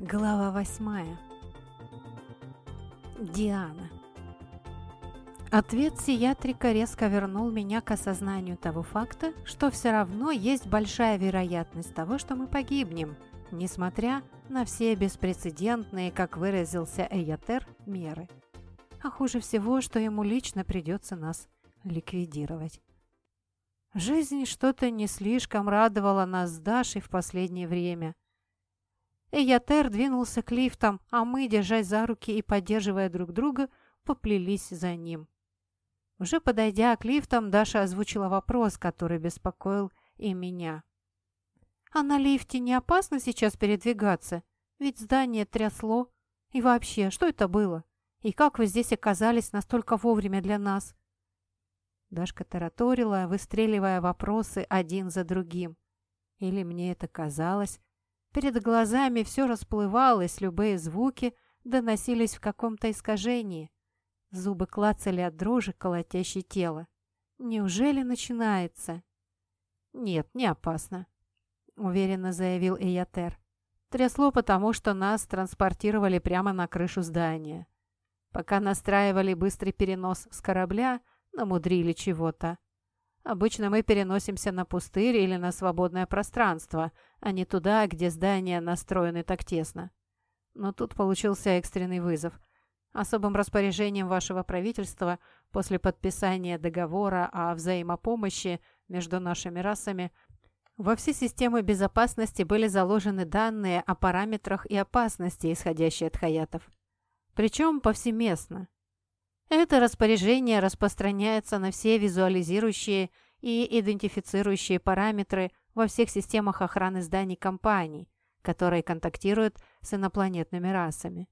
Глава восьмая. Диана. Ответ сиатрика резко вернул меня к осознанию того факта, что все равно есть большая вероятность того, что мы погибнем, несмотря на все беспрецедентные, как выразился Эйотер, меры. А хуже всего, что ему лично придется нас ликвидировать. Жизнь что-то не слишком радовала нас с Дашей в последнее время – Эйотер двинулся к лифтам, а мы, держась за руки и поддерживая друг друга, поплелись за ним. Уже подойдя к лифтам, Даша озвучила вопрос, который беспокоил и меня. «А на лифте не опасно сейчас передвигаться? Ведь здание трясло. И вообще, что это было? И как вы здесь оказались настолько вовремя для нас?» Дашка тараторила, выстреливая вопросы один за другим. Или мне это казалось, Перед глазами все расплывалось, любые звуки доносились в каком-то искажении. Зубы клацали от дрожи, колотящей тело. Неужели начинается? Нет, не опасно, уверенно заявил Эйотер. Трясло потому, что нас транспортировали прямо на крышу здания. Пока настраивали быстрый перенос с корабля, намудрили чего-то. Обычно мы переносимся на пустырь или на свободное пространство, а не туда, где здания настроены так тесно. Но тут получился экстренный вызов. Особым распоряжением вашего правительства после подписания договора о взаимопомощи между нашими расами во все системы безопасности были заложены данные о параметрах и опасности, исходящие от хаятов. Причем повсеместно. Это распоряжение распространяется на все визуализирующие и идентифицирующие параметры во всех системах охраны зданий компаний, которые контактируют с инопланетными расами.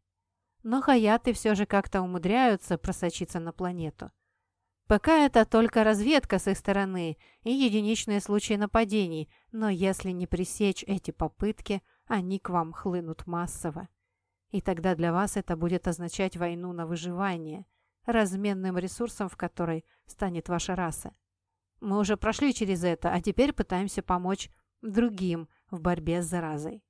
Но хаяты все же как-то умудряются просочиться на планету. Пока это только разведка с их стороны и единичные случаи нападений, но если не пресечь эти попытки, они к вам хлынут массово. И тогда для вас это будет означать войну на выживание, разменным ресурсом в которой станет ваша раса. Мы уже прошли через это, а теперь пытаемся помочь другим в борьбе с заразой.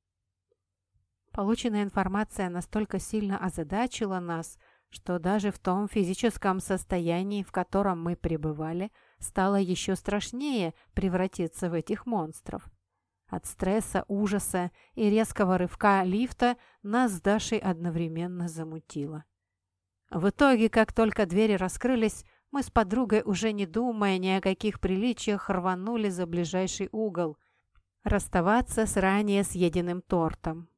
Полученная информация настолько сильно озадачила нас, что даже в том физическом состоянии, в котором мы пребывали, стало еще страшнее превратиться в этих монстров. От стресса, ужаса и резкого рывка лифта нас с Дашей одновременно замутило. В итоге, как только двери раскрылись, мы с подругой, уже не думая ни о каких приличиях, рванули за ближайший угол, расставаться с ранее съеденным тортом.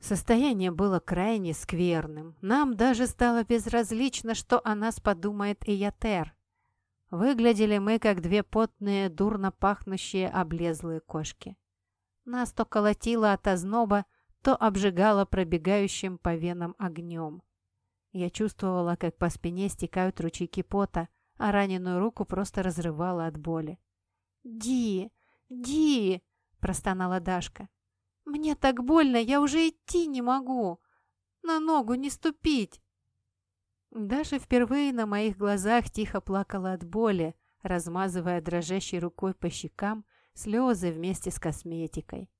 Состояние было крайне скверным. Нам даже стало безразлично, что о нас подумает Иятер. Выглядели мы, как две потные, дурно пахнущие облезлые кошки. Нас то колотило от озноба, то обжигало пробегающим по венам огнем. Я чувствовала, как по спине стекают ручейки пота, а раненую руку просто разрывала от боли. «Ди! Ди!» – простонала Дашка. «Мне так больно, я уже идти не могу! На ногу не ступить!» Даша впервые на моих глазах тихо плакала от боли, размазывая дрожащей рукой по щекам слезы вместе с косметикой.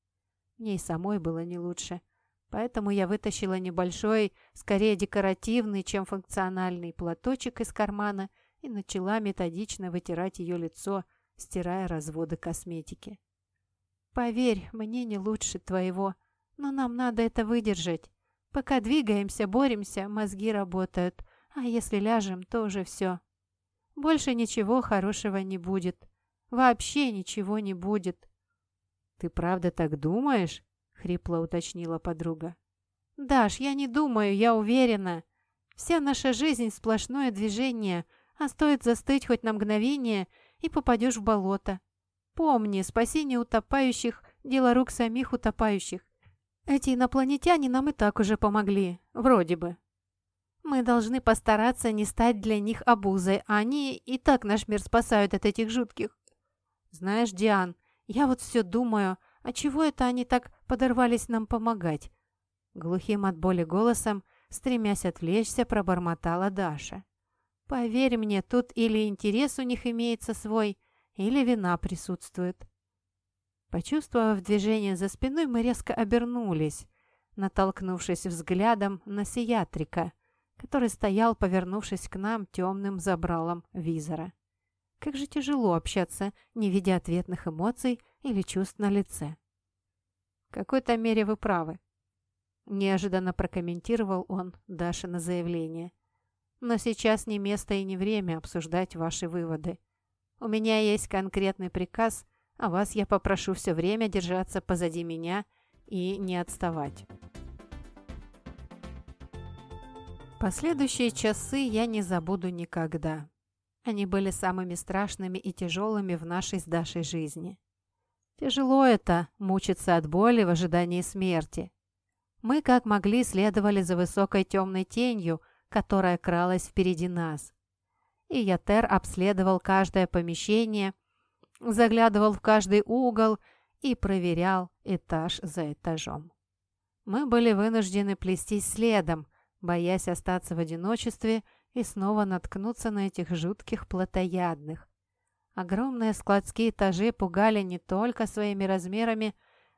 Мне самой было не лучше – Поэтому я вытащила небольшой, скорее декоративный, чем функциональный платочек из кармана и начала методично вытирать ее лицо, стирая разводы косметики. «Поверь, мне не лучше твоего, но нам надо это выдержать. Пока двигаемся, боремся, мозги работают, а если ляжем, то уже все. Больше ничего хорошего не будет. Вообще ничего не будет». «Ты правда так думаешь?» Хрипло уточнила подруга. «Даш, я не думаю, я уверена. Вся наша жизнь – сплошное движение, а стоит застыть хоть на мгновение, и попадешь в болото. Помни, спасение утопающих – дело рук самих утопающих. Эти инопланетяне нам и так уже помогли, вроде бы. Мы должны постараться не стать для них обузой, а они и так наш мир спасают от этих жутких. Знаешь, Диан, я вот все думаю – «А чего это они так подорвались нам помогать?» Глухим от боли голосом, стремясь отвлечься, пробормотала Даша. «Поверь мне, тут или интерес у них имеется свой, или вина присутствует». Почувствовав движение за спиной, мы резко обернулись. натолкнувшись взглядом на Сиатрика, который стоял, повернувшись к нам темным забралом визора. Как же тяжело общаться, не видя ответных эмоций или чувств на лице. Какой-то мере вы правы. Неожиданно прокомментировал он Дашина заявление. Но сейчас не место и не время обсуждать ваши выводы. У меня есть конкретный приказ, а вас я попрошу все время держаться позади меня и не отставать. Последующие часы я не забуду никогда. Они были самыми страшными и тяжелыми в нашей с Дашей жизни. Тяжело это – мучиться от боли в ожидании смерти. Мы как могли следовали за высокой темной тенью, которая кралась впереди нас. И Ятер обследовал каждое помещение, заглядывал в каждый угол и проверял этаж за этажом. Мы были вынуждены плестись следом, боясь остаться в одиночестве и снова наткнуться на этих жутких плотоядных. Огромные складские этажи пугали не только своими размерами,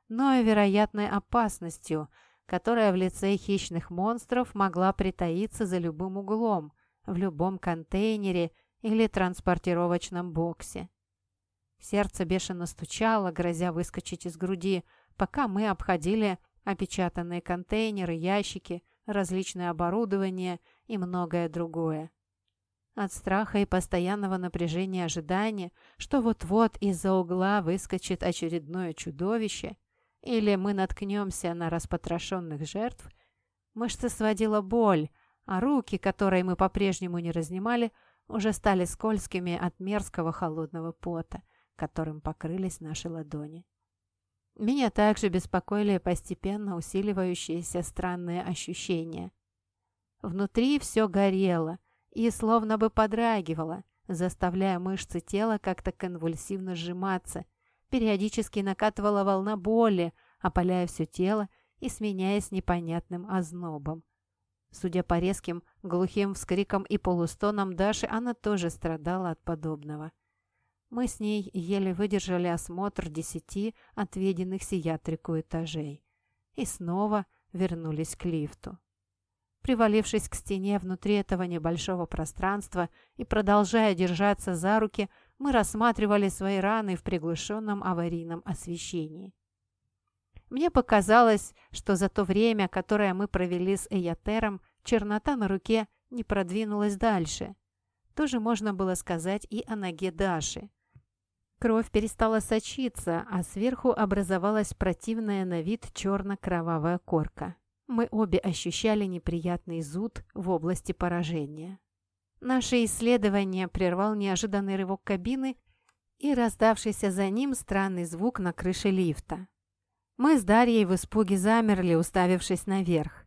но и вероятной опасностью, которая в лице хищных монстров могла притаиться за любым углом, в любом контейнере или транспортировочном боксе. Сердце бешено стучало, грозя выскочить из груди, пока мы обходили опечатанные контейнеры, ящики, различное оборудование и многое другое. От страха и постоянного напряжения ожидания, что вот-вот из-за угла выскочит очередное чудовище, или мы наткнемся на распотрошенных жертв, мышцы сводила боль, а руки, которые мы по-прежнему не разнимали, уже стали скользкими от мерзкого холодного пота, которым покрылись наши ладони. Меня также беспокоили постепенно усиливающиеся странные ощущения. Внутри все горело и словно бы подрагивало, заставляя мышцы тела как-то конвульсивно сжиматься. Периодически накатывала волна боли, опаляя все тело и сменяясь непонятным ознобом. Судя по резким, глухим вскрикам и полустонам Даши, она тоже страдала от подобного. Мы с ней еле выдержали осмотр десяти отведенных сиятрику этажей. И снова вернулись к лифту. Привалившись к стене внутри этого небольшого пространства и продолжая держаться за руки, мы рассматривали свои раны в приглушенном аварийном освещении. Мне показалось, что за то время, которое мы провели с Эйотером, чернота на руке не продвинулась дальше. Тоже можно было сказать и о ноге Даши. Кровь перестала сочиться, а сверху образовалась противная на вид черно-кровавая корка. Мы обе ощущали неприятный зуд в области поражения. Наше исследование прервал неожиданный рывок кабины и раздавшийся за ним странный звук на крыше лифта. Мы с Дарьей в испуге замерли, уставившись наверх.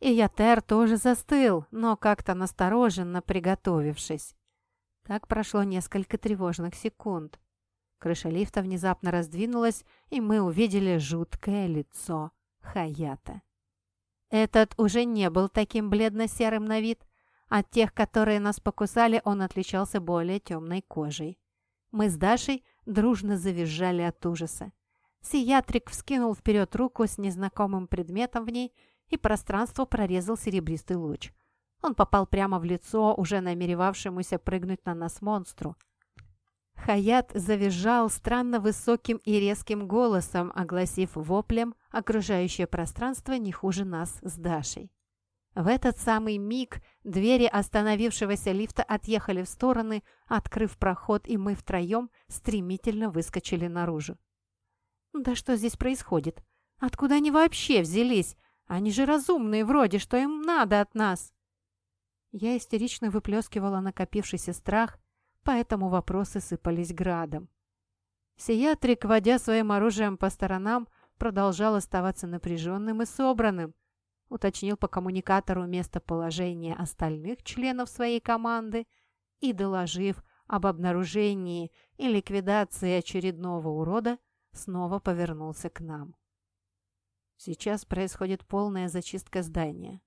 И Ятер тоже застыл, но как-то настороженно приготовившись. Так прошло несколько тревожных секунд. Крыша лифта внезапно раздвинулась, и мы увидели жуткое лицо Хаята. Этот уже не был таким бледно-серым на вид. От тех, которые нас покусали, он отличался более темной кожей. Мы с Дашей дружно завизжали от ужаса. Сиатрик вскинул вперед руку с незнакомым предметом в ней, и пространство прорезал серебристый луч. Он попал прямо в лицо, уже намеревавшемуся прыгнуть на нас монстру. Хаят завизжал странно высоким и резким голосом, огласив воплем окружающее пространство не хуже нас с Дашей. В этот самый миг двери остановившегося лифта отъехали в стороны, открыв проход, и мы втроем стремительно выскочили наружу. «Да что здесь происходит? Откуда они вообще взялись? Они же разумные вроде, что им надо от нас?» Я истерично выплескивала накопившийся страх, поэтому вопросы сыпались градом. Сиатрик, водя своим оружием по сторонам, продолжал оставаться напряженным и собранным, уточнил по коммуникатору местоположение остальных членов своей команды и, доложив об обнаружении и ликвидации очередного урода, снова повернулся к нам. Сейчас происходит полная зачистка здания.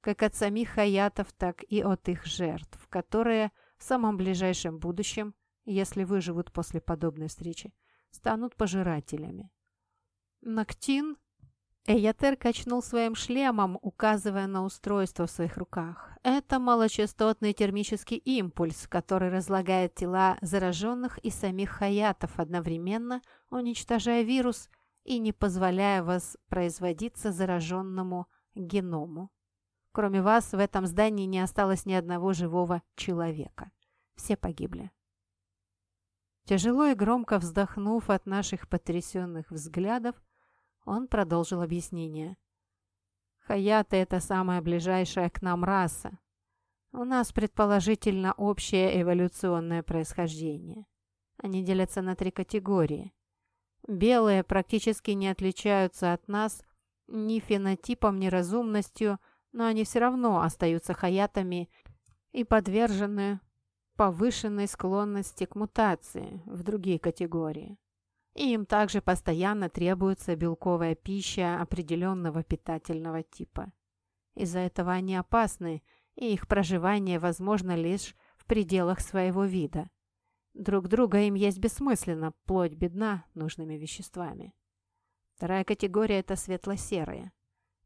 Как от самих хаятов, так и от их жертв, которые в самом ближайшем будущем, если выживут после подобной встречи, станут пожирателями. Нактин Эйотер качнул своим шлемом, указывая на устройство в своих руках. Это малочастотный термический импульс, который разлагает тела зараженных и самих хаятов одновременно, уничтожая вирус и не позволяя воспроизводиться зараженному геному. Кроме вас, в этом здании не осталось ни одного живого человека. Все погибли. Тяжело и громко вздохнув от наших потрясенных взглядов, он продолжил объяснение. «Хаяты — это самая ближайшая к нам раса. У нас, предположительно, общее эволюционное происхождение. Они делятся на три категории. Белые практически не отличаются от нас ни фенотипом, ни разумностью, но они все равно остаются хаятами и подвержены повышенной склонности к мутации в другие категории. И им также постоянно требуется белковая пища определенного питательного типа. Из-за этого они опасны, и их проживание возможно лишь в пределах своего вида. Друг друга им есть бессмысленно, плоть бедна нужными веществами. Вторая категория – это светло-серые.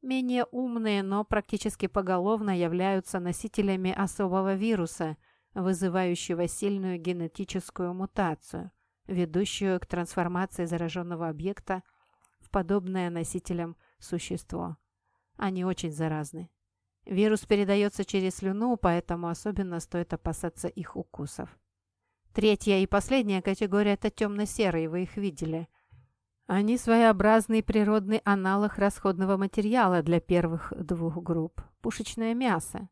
Менее умные, но практически поголовно являются носителями особого вируса, вызывающего сильную генетическую мутацию, ведущую к трансформации зараженного объекта в подобное носителям существо. Они очень заразны. Вирус передается через слюну, поэтому особенно стоит опасаться их укусов. Третья и последняя категория – это темно-серые, вы их видели. Они своеобразный природный аналог расходного материала для первых двух групп. Пушечное мясо,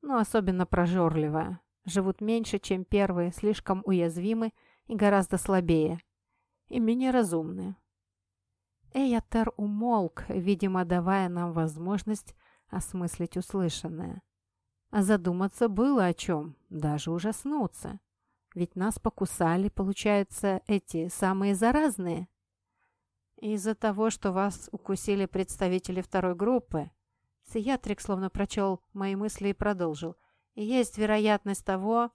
но особенно прожорливое. Живут меньше, чем первые, слишком уязвимы и гораздо слабее. И менее разумные. Эйотер умолк, видимо, давая нам возможность осмыслить услышанное. А задуматься было о чем, даже ужаснуться. Ведь нас покусали, получается, эти самые заразные. Из-за того, что вас укусили представители второй группы, Сиатрик словно прочел мои мысли и продолжил. Есть вероятность того,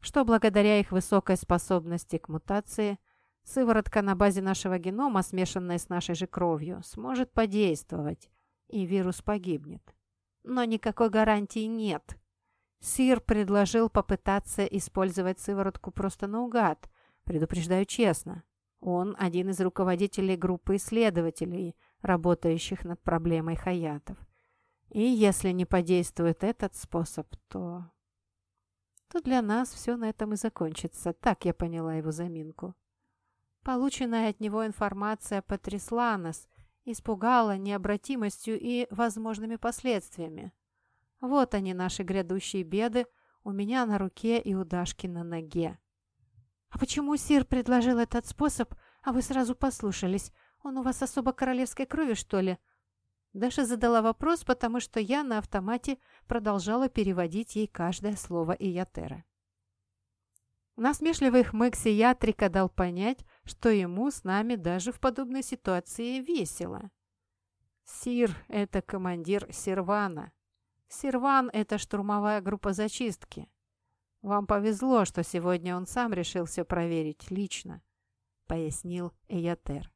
что благодаря их высокой способности к мутации, сыворотка на базе нашего генома, смешанная с нашей же кровью, сможет подействовать, и вирус погибнет. Но никакой гарантии нет. Сир предложил попытаться использовать сыворотку просто наугад, предупреждаю честно. Он один из руководителей группы исследователей, работающих над проблемой хаятов. И если не подействует этот способ, то то для нас все на этом и закончится. Так я поняла его заминку. Полученная от него информация потрясла нас, испугала необратимостью и возможными последствиями. Вот они, наши грядущие беды, у меня на руке и у Дашки на ноге. «А почему Сир предложил этот способ, а вы сразу послушались? Он у вас особо королевской крови, что ли?» Даша задала вопрос, потому что я на автомате продолжала переводить ей каждое слово Иятера. Насмешливый хмык Сиатрика дал понять, что ему с нами даже в подобной ситуации весело. Сир – это командир Сервана. Серван – это штурмовая группа зачистки. Вам повезло, что сегодня он сам решил все проверить лично, пояснил Эйотер.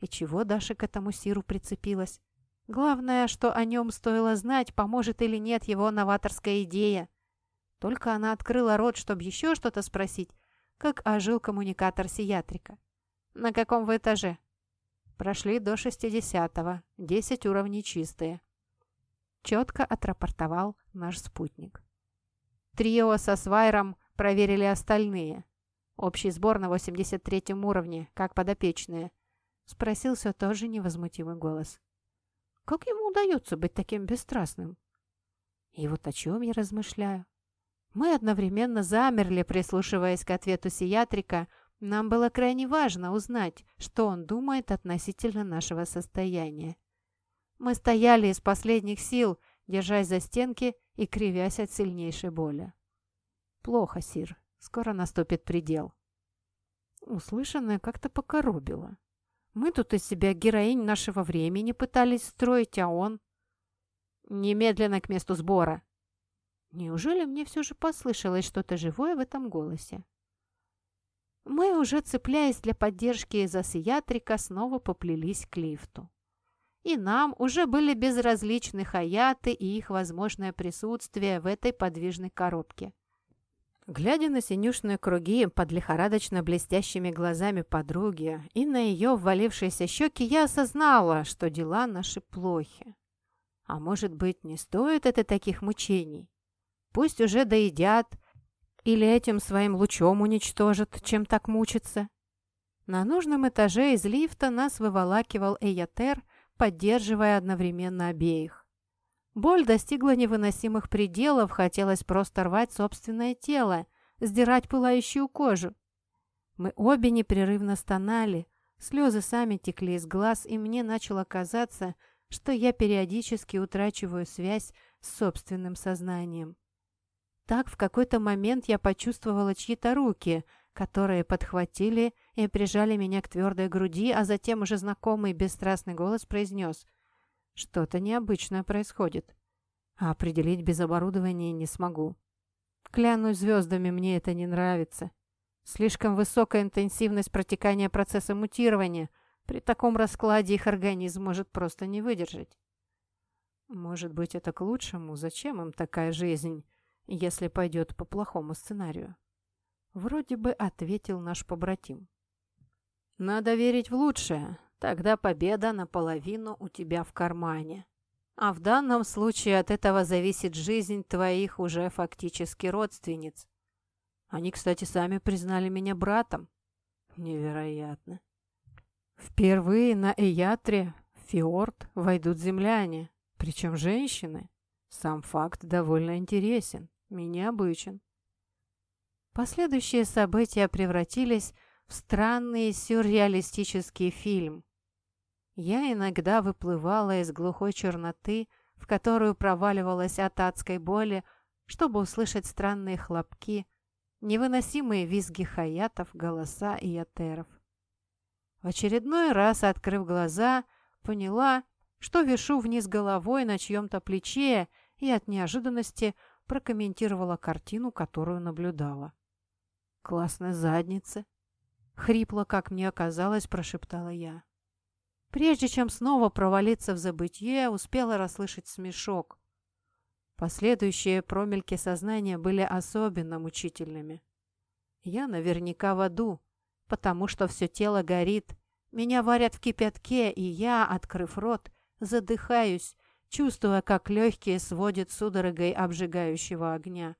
И чего Даша к этому Сиру прицепилась? Главное, что о нем стоило знать, поможет или нет его новаторская идея. Только она открыла рот, чтобы еще что-то спросить, как ожил коммуникатор Сиатрика. «На каком вы этаже?» «Прошли до шестидесятого. Десять уровней чистые». Четко отрапортовал наш спутник. Трио со Свайром проверили остальные. Общий сбор на 83 уровне, как подопечные. Спросил все тоже невозмутимый голос. Как ему удается быть таким бесстрастным? И вот о чем я размышляю. Мы одновременно замерли, прислушиваясь к ответу сиатрика. Нам было крайне важно узнать, что он думает относительно нашего состояния. Мы стояли из последних сил, держась за стенки и кривясь от сильнейшей боли. «Плохо, Сир. Скоро наступит предел». Услышанное как-то покоробило. Мы тут из себя героинь нашего времени пытались строить, а он... Немедленно к месту сбора. Неужели мне все же послышалось что-то живое в этом голосе? Мы, уже цепляясь для поддержки за сиатрика, снова поплелись к лифту. И нам уже были безразличны хаяты и их возможное присутствие в этой подвижной коробке. Глядя на синюшные круги под лихорадочно блестящими глазами подруги и на ее ввалившиеся щеки, я осознала, что дела наши плохи. А может быть, не стоит это таких мучений? Пусть уже доедят или этим своим лучом уничтожат, чем так мучиться. На нужном этаже из лифта нас выволакивал Эйотер, поддерживая одновременно обеих. Боль достигла невыносимых пределов, хотелось просто рвать собственное тело, сдирать пылающую кожу. Мы обе непрерывно стонали, слезы сами текли из глаз, и мне начало казаться, что я периодически утрачиваю связь с собственным сознанием. Так в какой-то момент я почувствовала чьи-то руки, которые подхватили и прижали меня к твердой груди, а затем уже знакомый бесстрастный голос произнес – что-то необычное происходит. А определить без оборудования не смогу. Клянусь звездами, мне это не нравится. Слишком высокая интенсивность протекания процесса мутирования. При таком раскладе их организм может просто не выдержать. Может быть, это к лучшему? Зачем им такая жизнь, если пойдет по плохому сценарию? Вроде бы ответил наш побратим. Надо верить в лучшее. Тогда победа наполовину у тебя в кармане. А в данном случае от этого зависит жизнь твоих уже фактически родственниц. Они, кстати, сами признали меня братом. Невероятно. Впервые на Эятре в Фиорд войдут земляне, причем женщины. Сам факт довольно интересен необычен. Последующие события превратились в странный сюрреалистический фильм, я иногда выплывала из глухой черноты, в которую проваливалась от адской боли, чтобы услышать странные хлопки, невыносимые визги хаятов, голоса и ятеров. В очередной раз, открыв глаза, поняла, что вешу вниз головой на чьем-то плече и от неожиданности прокомментировала картину, которую наблюдала. «Классная задница!» — хрипло, как мне оказалось, прошептала я. Прежде чем снова провалиться в забытье, успела расслышать смешок. Последующие промельки сознания были особенно мучительными. Я наверняка в аду, потому что все тело горит, меня варят в кипятке, и я, открыв рот, задыхаюсь, чувствуя, как легкие сводят судорогой обжигающего огня.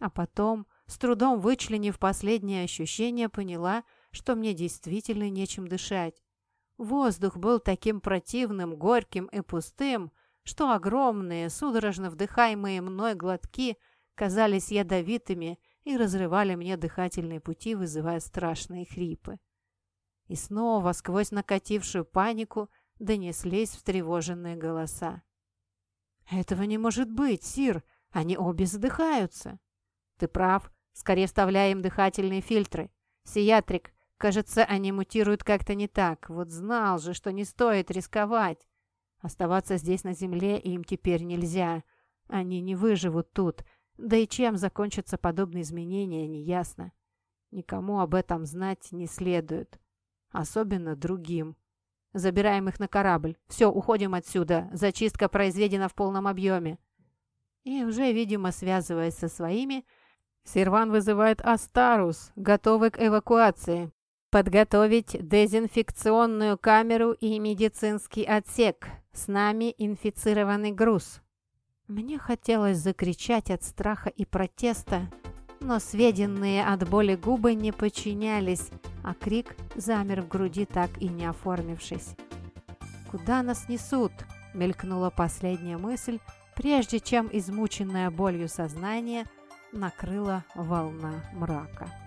А потом, с трудом вычленив последние ощущения, поняла, что мне действительно нечем дышать. Воздух был таким противным, горьким и пустым, что огромные, судорожно вдыхаемые мной глотки казались ядовитыми и разрывали мне дыхательные пути, вызывая страшные хрипы. И снова сквозь накатившую панику донеслись встревоженные голоса. «Этого не может быть, Сир! Они обе задыхаются!» «Ты прав. Скорее вставляем дыхательные фильтры. Сиатрик, Кажется, они мутируют как-то не так. Вот знал же, что не стоит рисковать. Оставаться здесь на земле им теперь нельзя. Они не выживут тут. Да и чем закончатся подобные изменения, неясно. Никому об этом знать не следует. Особенно другим. Забираем их на корабль. Все, уходим отсюда. Зачистка произведена в полном объеме. И уже, видимо, связываясь со своими, Серван вызывает Астарус, готовый к эвакуации. Подготовить дезинфекционную камеру и медицинский отсек. С нами инфицированный груз. Мне хотелось закричать от страха и протеста, но сведенные от боли губы не подчинялись, а крик замер в груди, так и не оформившись. «Куда нас несут?» — мелькнула последняя мысль, прежде чем измученное болью сознание накрыла волна мрака.